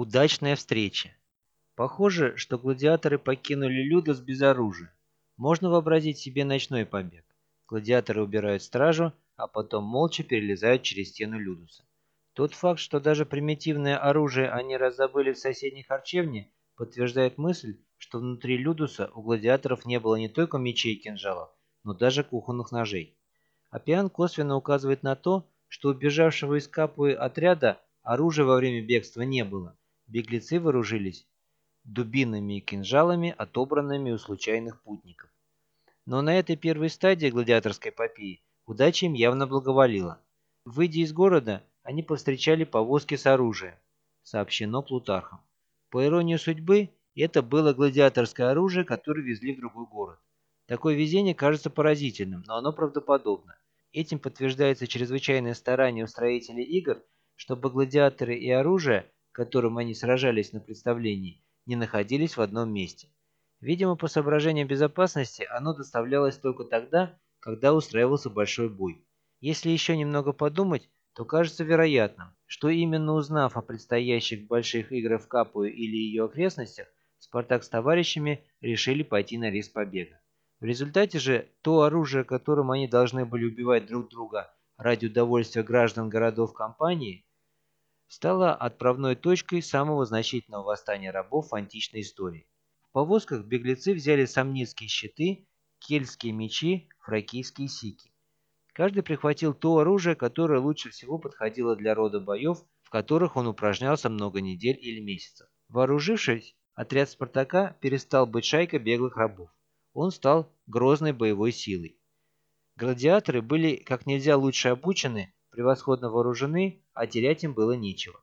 Удачная встреча. Похоже, что гладиаторы покинули Людос без оружия. Можно вообразить себе ночной побег. Гладиаторы убирают стражу, а потом молча перелезают через стену Людуса. Тот факт, что даже примитивное оружие они раздобыли в соседней харчевне, подтверждает мысль, что внутри Людуса у гладиаторов не было не только мечей и кинжалов, но даже кухонных ножей. Апиан косвенно указывает на то, что у бежавшего из Капуи отряда оружия во время бегства не было. Беглецы вооружились дубинами и кинжалами, отобранными у случайных путников. Но на этой первой стадии гладиаторской эпопеи удача им явно благоволила. Выйдя из города, они повстречали повозки с оружием, сообщено Плутархом. По иронии судьбы, это было гладиаторское оружие, которое везли в другой город. Такое везение кажется поразительным, но оно правдоподобно. Этим подтверждается чрезвычайное старание устроителей игр, чтобы гладиаторы и оружие, которым они сражались на представлении, не находились в одном месте. Видимо, по соображениям безопасности оно доставлялось только тогда, когда устраивался большой бой. Если еще немного подумать, то кажется вероятным, что именно узнав о предстоящих больших играх в Капую или ее окрестностях, Спартак с товарищами решили пойти на риск побега. В результате же то оружие, которым они должны были убивать друг друга ради удовольствия граждан городов компании, стало отправной точкой самого значительного восстания рабов в античной истории. В повозках беглецы взяли сомницкие щиты, кельтские мечи, фракийские сики. Каждый прихватил то оружие, которое лучше всего подходило для рода боев, в которых он упражнялся много недель или месяцев. Вооружившись, отряд Спартака перестал быть шайкой беглых рабов. Он стал грозной боевой силой. Гладиаторы были как нельзя лучше обучены, превосходно вооружены, а терять им было нечего.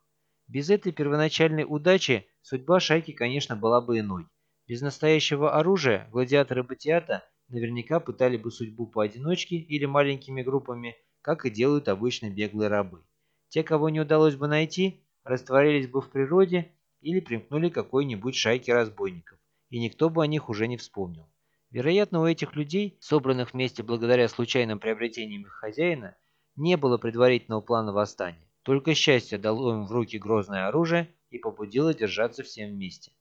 Без этой первоначальной удачи судьба шайки, конечно, была бы иной. Без настоящего оружия гладиаторы Батиата наверняка пытали бы судьбу поодиночке или маленькими группами, как и делают обычно беглые рабы. Те, кого не удалось бы найти, растворились бы в природе или примкнули к какой-нибудь шайке разбойников, и никто бы о них уже не вспомнил. Вероятно, у этих людей, собранных вместе благодаря случайным приобретениям их хозяина, не было предварительного плана восстания. Только счастье дало им в руки грозное оружие и побудило держаться всем вместе.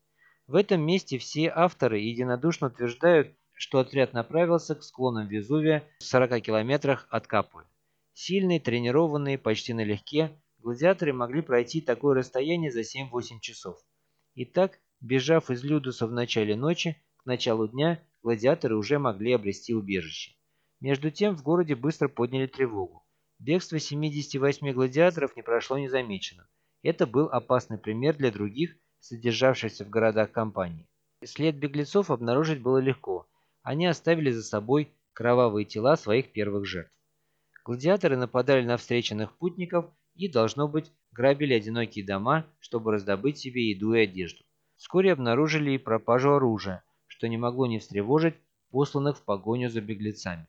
В этом месте все авторы единодушно утверждают, что отряд направился к склонам Везувия в 40 километрах от Капуи. Сильные, тренированные, почти налегке, гладиаторы могли пройти такое расстояние за 7-8 часов. Итак, бежав из Людуса в начале ночи, к началу дня гладиаторы уже могли обрести убежище. Между тем в городе быстро подняли тревогу. Бегство 78 гладиаторов не прошло незамеченным. Это был опасный пример для других, содержавшихся в городах компании. След беглецов обнаружить было легко – они оставили за собой кровавые тела своих первых жертв. Гладиаторы нападали на встреченных путников и, должно быть, грабили одинокие дома, чтобы раздобыть себе еду и одежду. Вскоре обнаружили и пропажу оружия, что не могло не встревожить посланных в погоню за беглецами.